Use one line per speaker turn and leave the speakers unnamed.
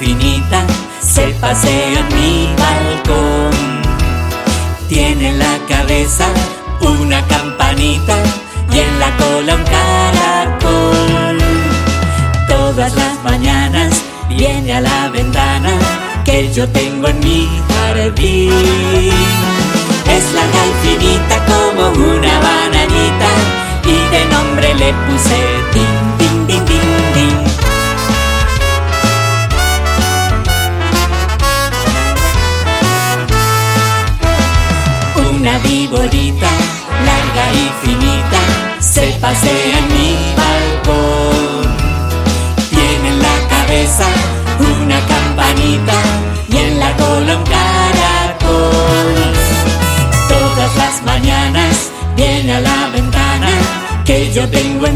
finita se pasea en mi balcón. Tiene en la cabeza una campanita y en la cola un caracol. Todas las mañanas viene a la ventana que yo tengo en mi jardín. Es larga y finita como una bananita y de nombre le puse Din, Una viborita larga y finita se pasea en mi balcón. Tiene en la cabeza una campanita y en la cola un caracol. Todas las mañanas viene a la ventana que yo tengo